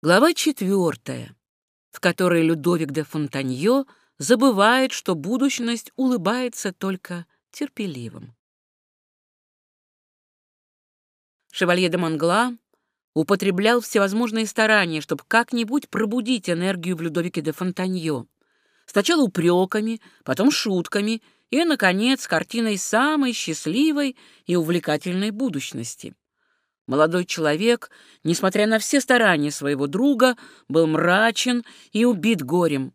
Глава четвертая, в которой Людовик де Фонтаньо забывает, что будущность улыбается только терпеливым. Шевалье де Монгла употреблял всевозможные старания, чтобы как-нибудь пробудить энергию в Людовике де Фонтаньо. Сначала упреками, потом шутками и, наконец, картиной самой счастливой и увлекательной будущности. Молодой человек, несмотря на все старания своего друга, был мрачен и убит горем.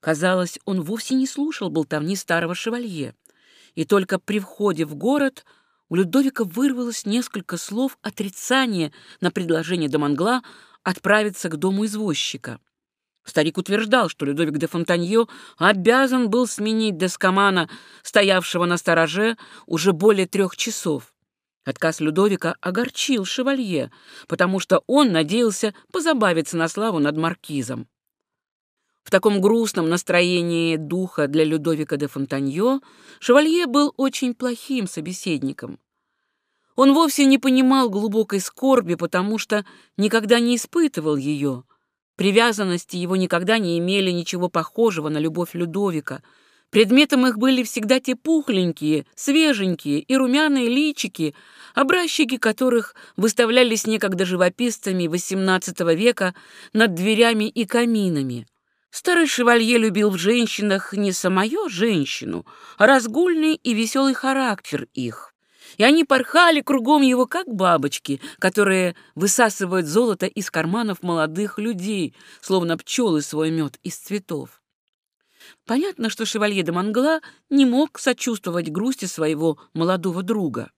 Казалось, он вовсе не слушал болтовни старого шевалье. И только при входе в город у Людовика вырвалось несколько слов отрицания на предложение Домангла отправиться к дому извозчика. Старик утверждал, что Людовик де Фонтанье обязан был сменить Дескомана, стоявшего на стороже уже более трех часов. Отказ Людовика огорчил шевалье, потому что он надеялся позабавиться на славу над маркизом. В таком грустном настроении духа для Людовика де Фонтаньо шевалье был очень плохим собеседником. Он вовсе не понимал глубокой скорби, потому что никогда не испытывал ее. Привязанности его никогда не имели ничего похожего на любовь Людовика — Предметом их были всегда те пухленькие, свеженькие и румяные личики, образчики которых выставлялись некогда живописцами XVIII века над дверями и каминами. Старый шевалье любил в женщинах не самую женщину, а разгульный и веселый характер их. И они порхали кругом его, как бабочки, которые высасывают золото из карманов молодых людей, словно пчелы свой мед из цветов. Понятно, что шевалье де Мангла не мог сочувствовать грусти своего молодого друга.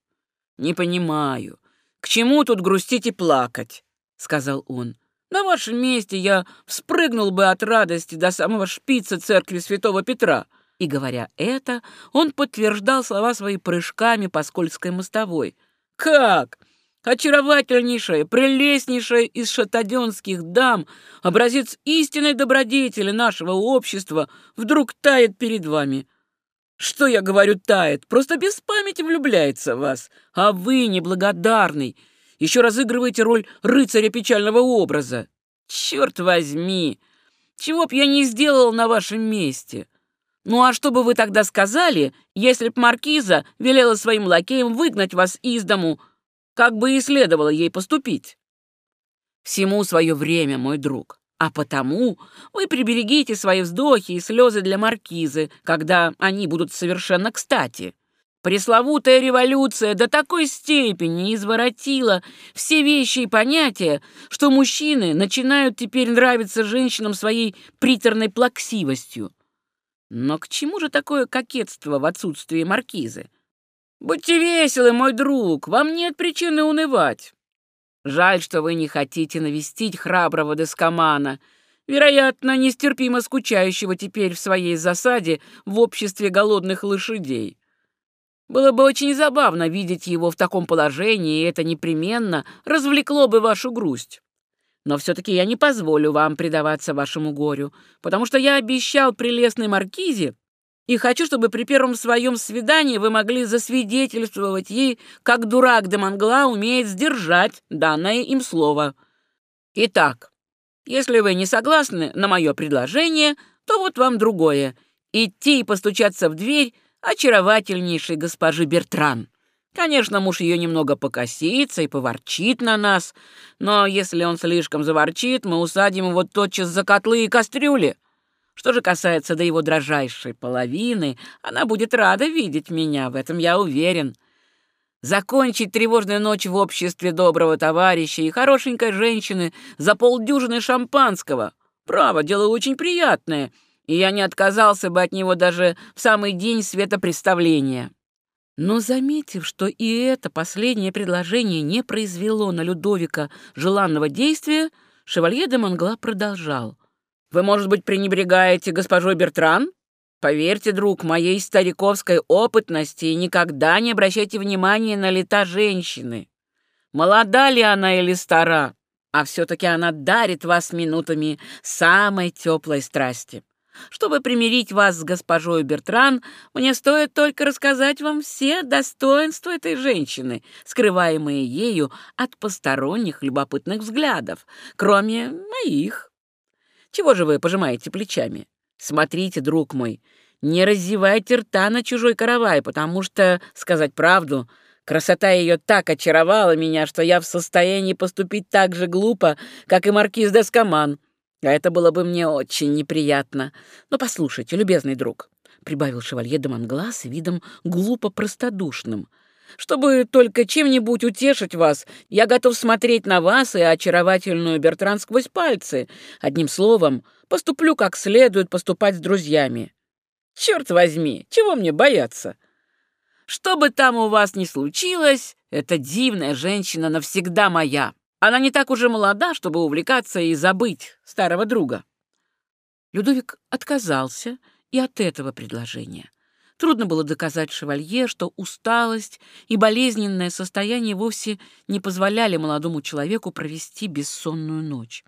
«Не понимаю, к чему тут грустить и плакать?» — сказал он. «На вашем месте я вспрыгнул бы от радости до самого шпица церкви святого Петра». И, говоря это, он подтверждал слова свои прыжками по скользкой мостовой. «Как? Очаровательнейшая, прелестнейшая из шатаденских дам, образец истинной добродетели нашего общества, вдруг тает перед вами. Что я говорю тает? Просто без памяти влюбляется в вас. А вы, неблагодарный, еще разыгрываете роль рыцаря печального образа. Черт возьми! Чего б я не сделал на вашем месте? Ну а что бы вы тогда сказали, если б маркиза велела своим лакеям выгнать вас из дому, как бы и следовало ей поступить. Всему свое время, мой друг. А потому вы приберегите свои вздохи и слезы для маркизы, когда они будут совершенно кстати. Пресловутая революция до такой степени изворотила все вещи и понятия, что мужчины начинают теперь нравиться женщинам своей приторной плаксивостью. Но к чему же такое кокетство в отсутствии маркизы? Будьте веселы, мой друг, вам нет причины унывать. Жаль, что вы не хотите навестить храброго Дескомана, вероятно, нестерпимо скучающего теперь в своей засаде в обществе голодных лошадей. Было бы очень забавно видеть его в таком положении, и это непременно развлекло бы вашу грусть. Но все-таки я не позволю вам предаваться вашему горю, потому что я обещал прелестной маркизе и хочу, чтобы при первом своем свидании вы могли засвидетельствовать ей, как дурак де Мангла умеет сдержать данное им слово. Итак, если вы не согласны на мое предложение, то вот вам другое — идти и постучаться в дверь очаровательнейшей госпожи Бертран. Конечно, муж ее немного покосится и поворчит на нас, но если он слишком заворчит, мы усадим его тотчас за котлы и кастрюли. Что же касается до его дрожайшей половины, она будет рада видеть меня, в этом я уверен. Закончить тревожную ночь в обществе доброго товарища и хорошенькой женщины за полдюжины шампанского. Право, дело очень приятное, и я не отказался бы от него даже в самый день светопредставления. Но, заметив, что и это последнее предложение не произвело на Людовика желанного действия, шевалье де Монгла продолжал — вы, может быть, пренебрегаете госпожой Бертран? Поверьте, друг, моей стариковской опытности никогда не обращайте внимания на лета женщины. Молода ли она или стара, а все-таки она дарит вас минутами самой теплой страсти. Чтобы примирить вас с госпожой Бертран, мне стоит только рассказать вам все достоинства этой женщины, скрываемые ею от посторонних любопытных взглядов, кроме моих. Чего же вы пожимаете плечами? Смотрите, друг мой, не раздевайте рта на чужой каравай, потому что, сказать правду, красота ее так очаровала меня, что я в состоянии поступить так же глупо, как и маркиз Дескоман. А это было бы мне очень неприятно. Но послушайте, любезный друг, — прибавил шевалье де Монглас видом глупо простодушным, — чтобы только чем-нибудь утешить вас, я готов смотреть на вас и очаровательную Бертран сквозь пальцы. Одним словом, поступлю как следует поступать с друзьями. Черт возьми, чего мне бояться? Что бы там у вас ни случилось, эта дивная женщина навсегда моя. Она не так уже молода, чтобы увлекаться и забыть старого друга. Людовик отказался и от этого предложения. Трудно было доказать шевалье, что усталость и болезненное состояние вовсе не позволяли молодому человеку провести бессонную ночь.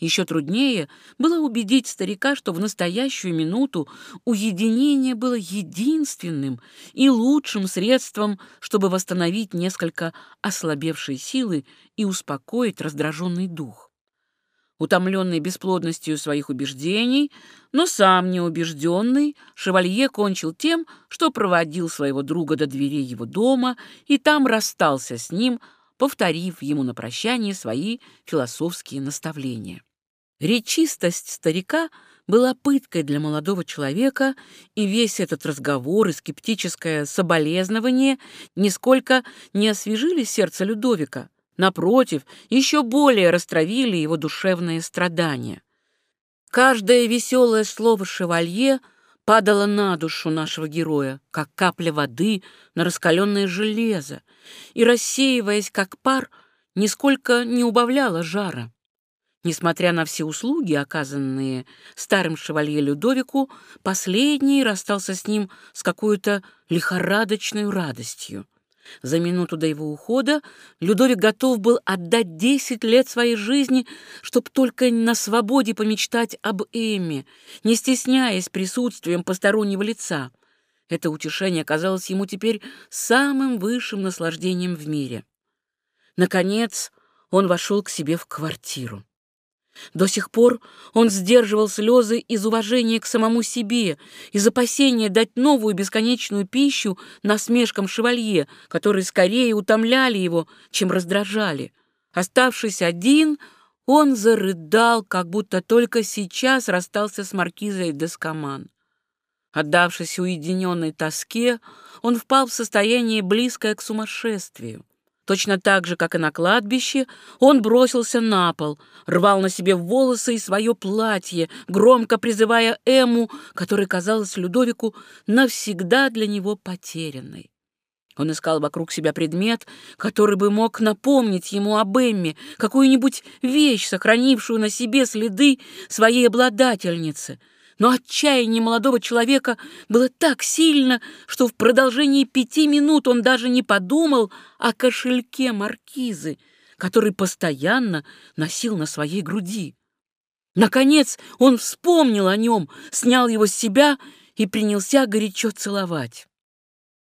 Еще труднее было убедить старика, что в настоящую минуту уединение было единственным и лучшим средством, чтобы восстановить несколько ослабевшие силы и успокоить раздраженный дух. Утомленный бесплодностью своих убеждений, но сам неубежденный, шевалье кончил тем, что проводил своего друга до дверей его дома и там расстался с ним, повторив ему на прощание свои философские наставления. Речистость старика была пыткой для молодого человека, и весь этот разговор и скептическое соболезнование нисколько не освежили сердце Людовика, Напротив, еще более растравили его душевные страдания. Каждое веселое слово шевалье падало на душу нашего героя, как капля воды на раскаленное железо, и, рассеиваясь как пар, нисколько не убавляло жара. Несмотря на все услуги, оказанные старым шевалье Людовику, последний расстался с ним с какой-то лихорадочной радостью. За минуту до его ухода Людовик готов был отдать десять лет своей жизни, чтобы только на свободе помечтать об Эмме, не стесняясь присутствием постороннего лица. Это утешение казалось ему теперь самым высшим наслаждением в мире. Наконец он вошел к себе в квартиру. До сих пор он сдерживал слезы из уважения к самому себе, из опасения дать новую бесконечную пищу насмешкам шевалье, которые скорее утомляли его, чем раздражали. Оставшись один, он зарыдал, как будто только сейчас расстался с маркизой Дескоман. Отдавшись уединенной тоске, он впал в состояние, близкое к сумасшествию. Точно так же, как и на кладбище, он бросился на пол, рвал на себе волосы и свое платье, громко призывая Эму, которая казалась Людовику навсегда для него потерянной. Он искал вокруг себя предмет, который бы мог напомнить ему об Эмме, какую-нибудь вещь, сохранившую на себе следы своей обладательницы — но отчаяние молодого человека было так сильно, что в продолжении пяти минут он даже не подумал о кошельке маркизы, который постоянно носил на своей груди. Наконец он вспомнил о нем, снял его с себя и принялся горячо целовать.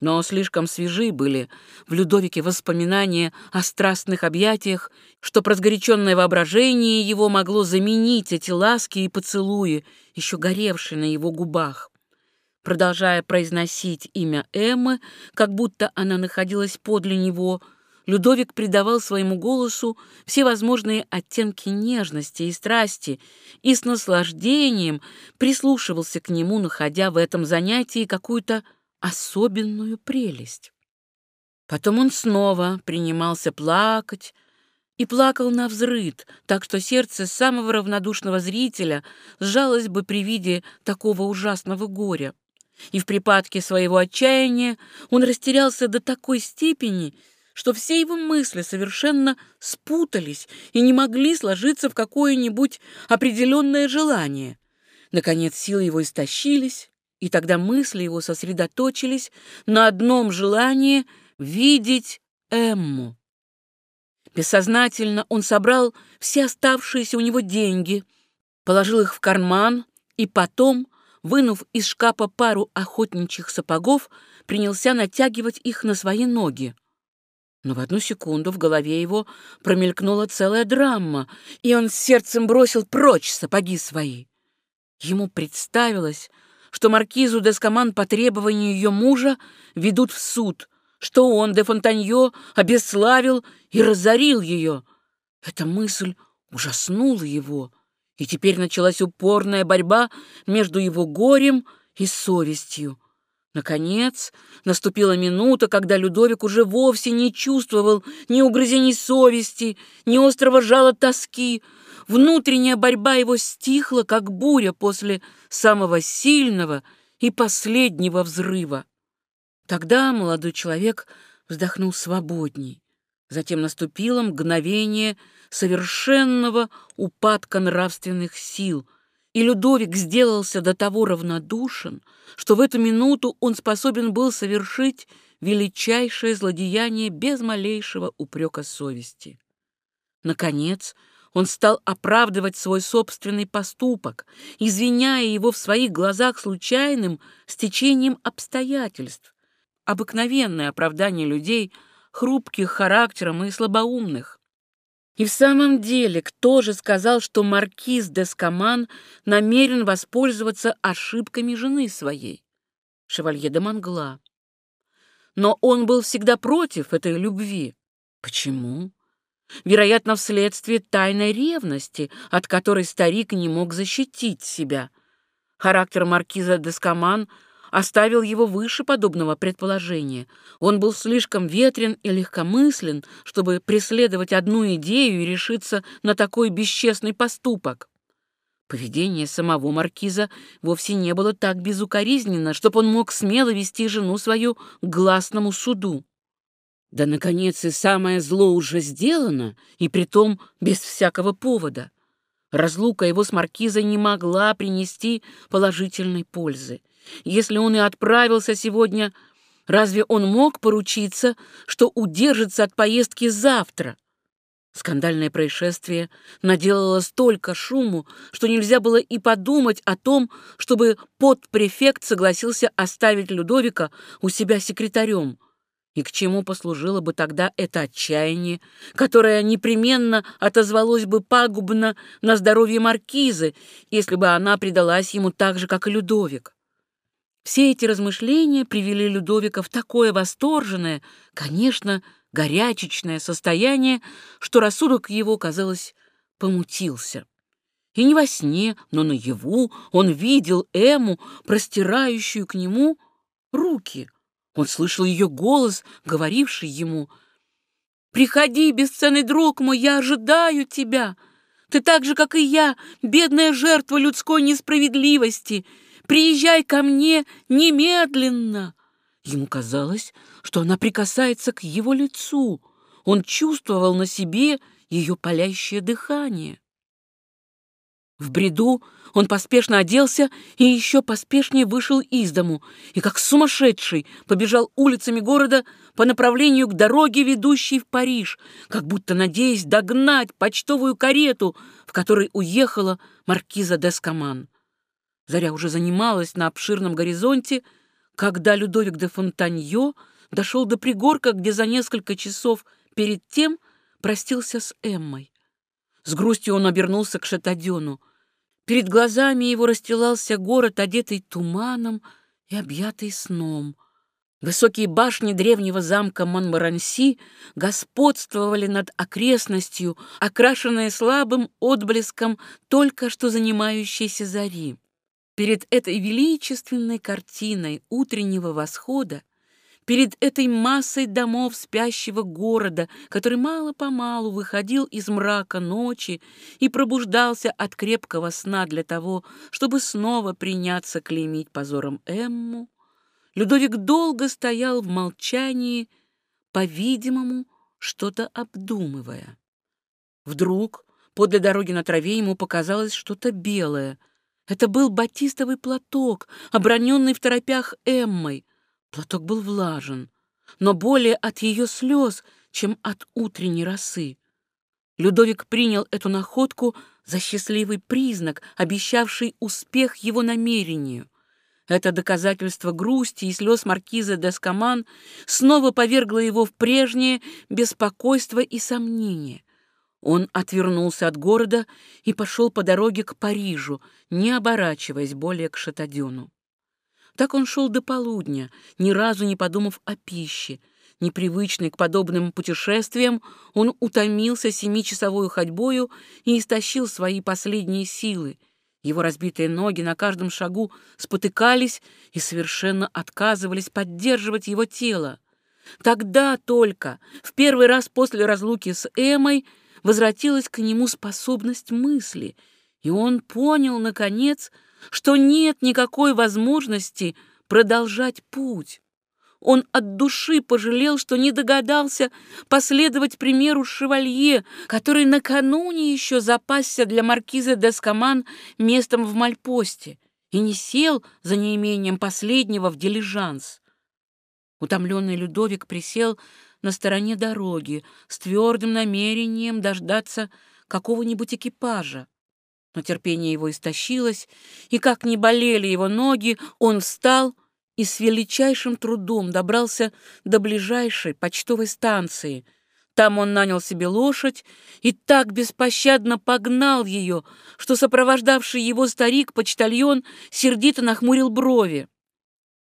Но слишком свежи были в Людовике воспоминания о страстных объятиях, что разгоряченное воображение его могло заменить эти ласки и поцелуи, еще горевшие на его губах. Продолжая произносить имя Эммы, как будто она находилась подле него, Людовик придавал своему голосу все возможные оттенки нежности и страсти и с наслаждением прислушивался к нему, находя в этом занятии какую-то особенную прелесть. Потом он снова принимался плакать и плакал на взрыд, так что сердце самого равнодушного зрителя сжалось бы при виде такого ужасного горя. И в припадке своего отчаяния он растерялся до такой степени, что все его мысли совершенно спутались и не могли сложиться в какое-нибудь определенное желание. Наконец силы его истощились, и тогда мысли его сосредоточились на одном желании видеть Эмму. Бессознательно он собрал все оставшиеся у него деньги, положил их в карман И потом, вынув из шкафа пару охотничьих сапогов, принялся натягивать их на свои ноги. Но в одну секунду в голове его промелькнула целая драма, и он сердцем бросил прочь сапоги свои. Ему представилось, что маркизу Дескоман по требованию ее мужа ведут в суд, что он, де Фонтаньо, обесславил и разорил ее. Эта мысль ужаснула его, и теперь началась упорная борьба между его горем и совестью. Наконец, наступила минута, когда Людовик уже вовсе не чувствовал ни угрызений совести, ни острого жала тоски. Внутренняя борьба его стихла, как буря после самого сильного и последнего взрыва. Тогда молодой человек вздохнул свободней. Затем наступило мгновение совершенного упадка нравственных сил — и Людовик сделался до того равнодушен, что в эту минуту он способен был совершить величайшее злодеяние без малейшего упрека совести. Наконец, он стал оправдывать свой собственный поступок, извиняя его в своих глазах случайным стечением обстоятельств, обыкновенное оправдание людей, хрупких характером и слабоумных. И в самом деле, кто же сказал, что маркиз Дескаман намерен воспользоваться ошибками жены своей? Шевалье де Мангла. Но он был всегда против этой любви. Почему? Вероятно, вследствие тайной ревности, от которой старик не мог защитить себя. Характер маркиза Дескаман — оставил его выше подобного предположения. Он был слишком ветрен и легкомыслен, чтобы преследовать одну идею и решиться на такой бесчестный поступок. Поведение самого маркиза вовсе не было так безукоризненно, чтобы он мог смело вести жену свою к гласному суду. Да, наконец, и самое зло уже сделано, и притом без всякого повода. Разлука его с маркизой не могла принести положительной пользы. Если он и отправился сегодня, разве он мог поручиться, что удержится от поездки завтра? Скандальное происшествие наделало столько шуму, что нельзя было и подумать о том, чтобы подпрефект согласился оставить Людовика у себя секретарем. И к чему послужило бы тогда это отчаяние, которое непременно отозвалось бы пагубно на здоровье маркизы, если бы она предалась ему так же, как и Людовик? Все эти размышления привели Людовика в такое восторженное, конечно, горячечное состояние, что рассудок его, казалось, помутился. И не во сне, но наяву он видел Эму, простирающую к нему руки. Он слышал ее голос, говоривший ему «Приходи, бесценный друг мой, я ожидаю тебя. Ты так же, как и я, бедная жертва людской несправедливости». Приезжай ко мне немедленно!» Ему казалось, что она прикасается к его лицу. Он чувствовал на себе ее палящее дыхание. В бреду он поспешно оделся и еще поспешнее вышел из дому и, как сумасшедший, побежал улицами города по направлению к дороге, ведущей в Париж, как будто надеясь догнать почтовую карету, в которой уехала маркиза Дескаман. Заря уже занималась на обширном горизонте, когда Людовик де Фонтаньо дошел до пригорка, где за несколько часов перед тем простился с Эммой. С грустью он обернулся к Шатадену. Перед глазами его расстилался город, одетый туманом и объятый сном. Высокие башни древнего замка Монмаранси господствовали над окрестностью, окрашенные слабым отблеском только что занимающейся зари. Перед этой величественной картиной утреннего восхода, перед этой массой домов спящего города, который мало-помалу выходил из мрака ночи и пробуждался от крепкого сна для того, чтобы снова приняться клеймить позором Эмму, Людовик долго стоял в молчании, по-видимому, что-то обдумывая. Вдруг подле дороги на траве ему показалось что-то белое — это был батистовый платок, оброненный в торопях Эммой. Платок был влажен, но более от ее слез, чем от утренней росы. Людовик принял эту находку за счастливый признак, обещавший успех его намерению. Это доказательство грусти и слез маркиза Дескаман снова повергло его в прежнее беспокойство и сомнение. Он отвернулся от города и пошел по дороге к Парижу, не оборачиваясь более к Шатадену. Так он шел до полудня, ни разу не подумав о пище. Непривычный к подобным путешествиям, он утомился семичасовой ходьбою и истощил свои последние силы — его разбитые ноги на каждом шагу спотыкались и совершенно отказывались поддерживать его тело. Тогда только, в первый раз после разлуки с Эмой, возвратилась к нему способность мысли, и он понял, наконец, что нет никакой возможности продолжать путь. Он от души пожалел, что не догадался последовать примеру шевалье, который накануне еще запасся для маркиза Дескаман местом в Мальпосте и не сел за неимением последнего в дилижанс. Утомленный Людовик присел на стороне дороги с твердым намерением дождаться какого-нибудь экипажа. Но терпение его истощилось, и как не болели его ноги, он встал и с величайшим трудом добрался до ближайшей почтовой станции. Там он нанял себе лошадь и так беспощадно погнал ее, что сопровождавший его старик-почтальон сердито нахмурил брови.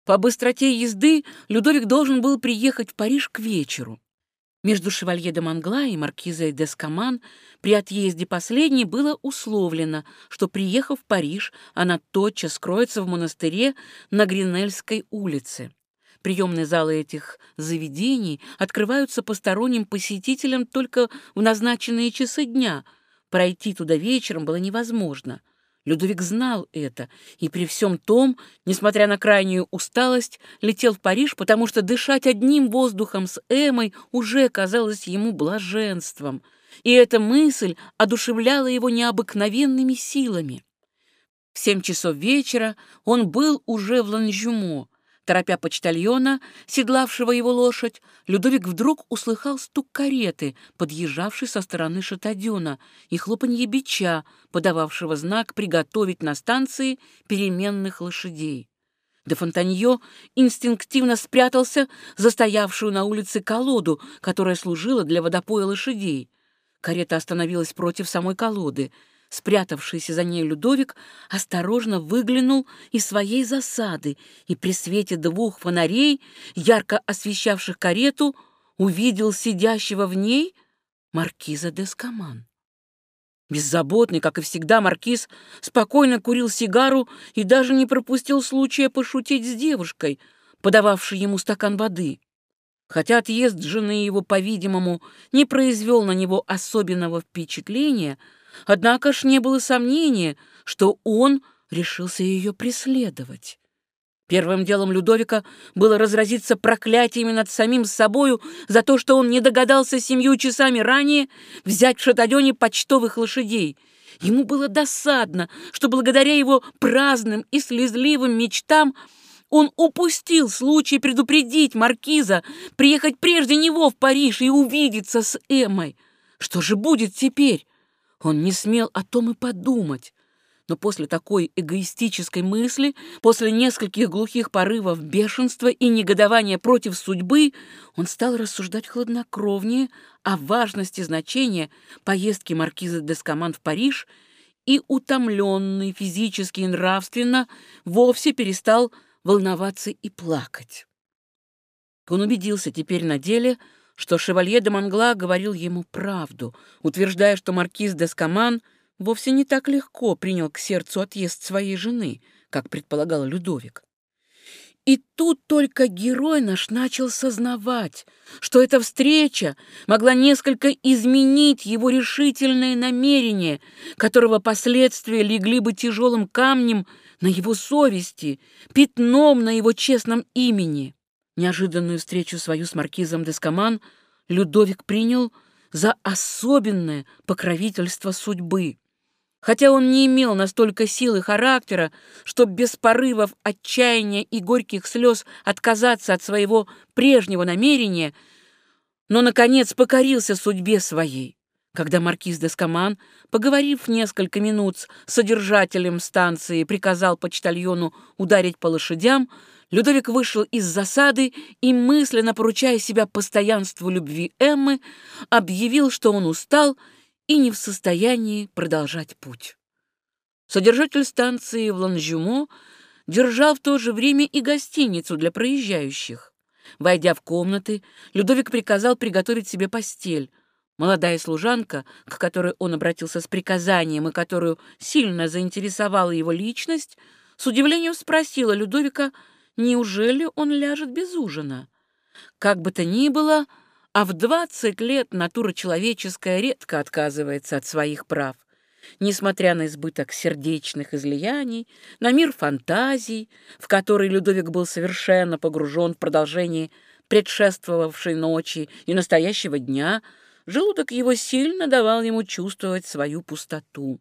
По быстроте езды Людовик должен был приехать в Париж к вечеру. Между шевалье де Мангла и маркизой де Скаман при отъезде последней было условлено, что, приехав в Париж, она тотчас скроется в монастыре на Гринельской улице. Приемные залы этих заведений открываются посторонним посетителям только в назначенные часы дня. Пройти туда вечером было невозможно. Людовик знал это, и при всем том, несмотря на крайнюю усталость, летел в Париж, потому что дышать одним воздухом с Эмой уже казалось ему блаженством, и эта мысль одушевляла его необыкновенными силами. В семь часов вечера он был уже в Ланжюмо, Торопя почтальона, седлавшего его лошадь, Людовик вдруг услыхал стук кареты, подъезжавшей со стороны Шатадюна, и хлопанье бича, подававшего знак приготовить на станции переменных лошадей. Де Фонтаньо инстинктивно спрятался за стоявшую на улице колоду, которая служила для водопоя лошадей. Карета остановилась против самой колоды — Спрятавшийся за ней Людовик осторожно выглянул из своей засады и при свете двух фонарей, ярко освещавших карету, увидел сидящего в ней маркиза де Скаман. Беззаботный, как и всегда, маркиз спокойно курил сигару и даже не пропустил случая пошутить с девушкой, подававшей ему стакан воды. Хотя отъезд жены его, по-видимому, не произвел на него особенного впечатления — Однако ж не было сомнения, что он решился ее преследовать. Первым делом Людовика было разразиться проклятиями над самим собою за то, что он не догадался семью часами ранее взять в шатадёне почтовых лошадей. Ему было досадно, что благодаря его праздным и слезливым мечтам он упустил случай предупредить маркиза, приехать прежде него в Париж и увидеться с Эммой. Что же будет теперь? Он не смел о том и подумать. Но после такой эгоистической мысли, после нескольких глухих порывов бешенства и негодования против судьбы, он стал рассуждать хладнокровнее о важности значения поездки маркиза Дескоман в Париж и, утомленный физически и нравственно, вовсе перестал волноваться и плакать. Он убедился теперь на деле, что шевалье де Мангла говорил ему правду, утверждая, что маркиз де Скаман вовсе не так легко принял к сердцу отъезд своей жены, как предполагал Людовик. И тут только герой наш начал сознавать, что эта встреча могла несколько изменить его решительное намерение, которого последствия легли бы тяжелым камнем на его совести, пятном на его честном имени. Неожиданную встречу свою с маркизом Дескоман Людовик принял за особенное покровительство судьбы. Хотя он не имел настолько силы характера, чтобы без порывов отчаяния и горьких слез отказаться от своего прежнего намерения, но, наконец, покорился судьбе своей. Когда маркиз Дескоман, поговорив несколько минут с содержателем станции, приказал почтальону ударить по лошадям, Людовик вышел из засады и, мысленно поручая себя постоянству любви Эммы, объявил, что он устал и не в состоянии продолжать путь. Содержатель станции в Ланжюмо держал в то же время и гостиницу для проезжающих. Войдя в комнаты, Людовик приказал приготовить себе постель, Молодая служанка, к которой он обратился с приказанием и которую сильно заинтересовала его личность, с удивлением спросила Людовика, неужели он ляжет без ужина. Как бы то ни было, а в двадцать лет натура человеческая редко отказывается от своих прав. Несмотря на избыток сердечных излияний, на мир фантазий, в который Людовик был совершенно погружен в продолжении предшествовавшей ночи и настоящего дня — Желудок его сильно давал ему чувствовать свою пустоту.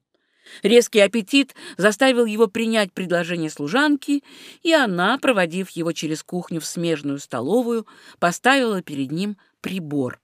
Резкий аппетит заставил его принять предложение служанки, и она, проводив его через кухню в смежную столовую, поставила перед ним прибор.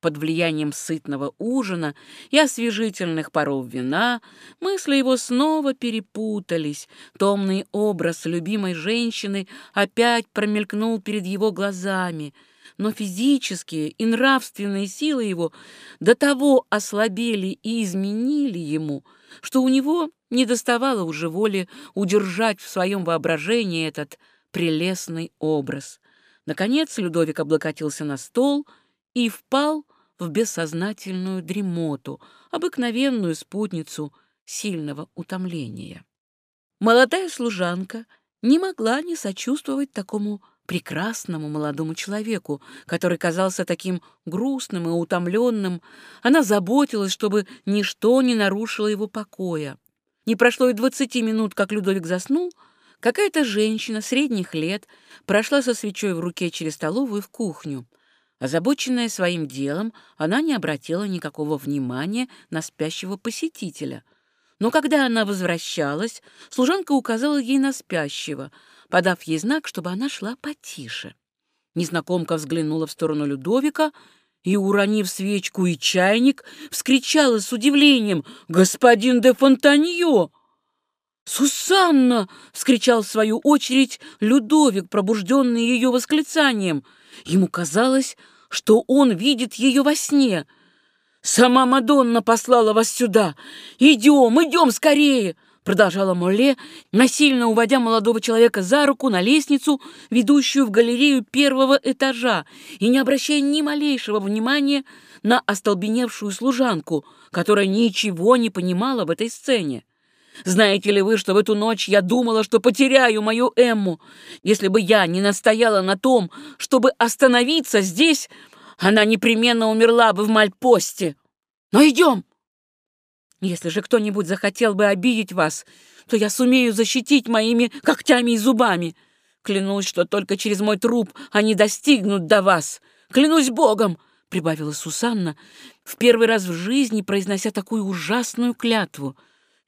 Под влиянием сытного ужина и освежительных паров вина мысли его снова перепутались. Томный образ любимой женщины опять промелькнул перед его глазами — но физические и нравственные силы его до того ослабели и изменили ему, что у него не доставало уже воли удержать в своем воображении этот прелестный образ. Наконец Людовик облокотился на стол и впал в бессознательную дремоту, обыкновенную спутницу сильного утомления. Молодая служанка не могла не сочувствовать такому прекрасному молодому человеку, который казался таким грустным и утомленным. Она заботилась, чтобы ничто не нарушило его покоя. Не прошло и двадцати минут, как Людовик заснул, какая-то женщина средних лет прошла со свечой в руке через столовую в кухню. Озабоченная своим делом, она не обратила никакого внимания на спящего посетителя. Но когда она возвращалась, служанка указала ей на спящего — подав ей знак, чтобы она шла потише. Незнакомка взглянула в сторону Людовика и, уронив свечку и чайник, вскричала с удивлением «Господин де Фонтаньо!» «Сусанна!» — вскричал в свою очередь Людовик, пробужденный ее восклицанием. Ему казалось, что он видит ее во сне. «Сама Мадонна послала вас сюда! Идем, идем скорее!» продолжала Молле, насильно уводя молодого человека за руку на лестницу, ведущую в галерею первого этажа, и не обращая ни малейшего внимания на остолбеневшую служанку, которая ничего не понимала в этой сцене. Знаете ли вы, что в эту ночь я думала, что потеряю мою Эмму? Если бы я не настояла на том, чтобы остановиться здесь, она непременно умерла бы в Мальпосте. Но идем!» Если же кто-нибудь захотел бы обидеть вас, то я сумею защитить моими когтями и зубами. Клянусь, что только через мой труп они достигнут до вас. Клянусь Богом!» — прибавила Сусанна, в первый раз в жизни произнося такую ужасную клятву.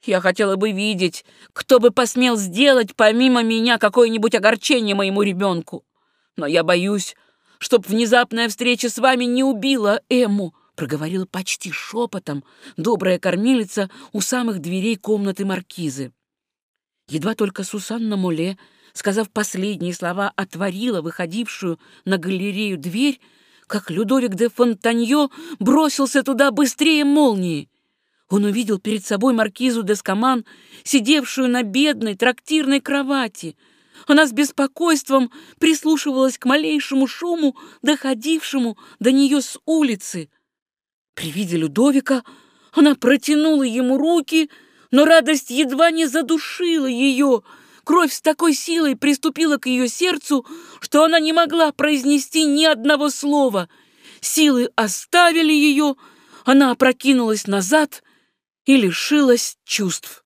«Я хотела бы видеть, кто бы посмел сделать помимо меня какое-нибудь огорчение моему ребенку. Но я боюсь, чтоб внезапная встреча с вами не убила Эму проговорила почти шепотом добрая кормилица у самых дверей комнаты маркизы. Едва только Сусанна Моле, сказав последние слова, отворила выходившую на галерею дверь, как Людовик де Фонтаньо бросился туда быстрее молнии. Он увидел перед собой маркизу де Скаман, сидевшую на бедной трактирной кровати. Она с беспокойством прислушивалась к малейшему шуму, доходившему до нее с улицы. При виде Людовика она протянула ему руки, но радость едва не задушила ее. Кровь с такой силой приступила к ее сердцу, что она не могла произнести ни одного слова. Силы оставили ее, она опрокинулась назад и лишилась чувств.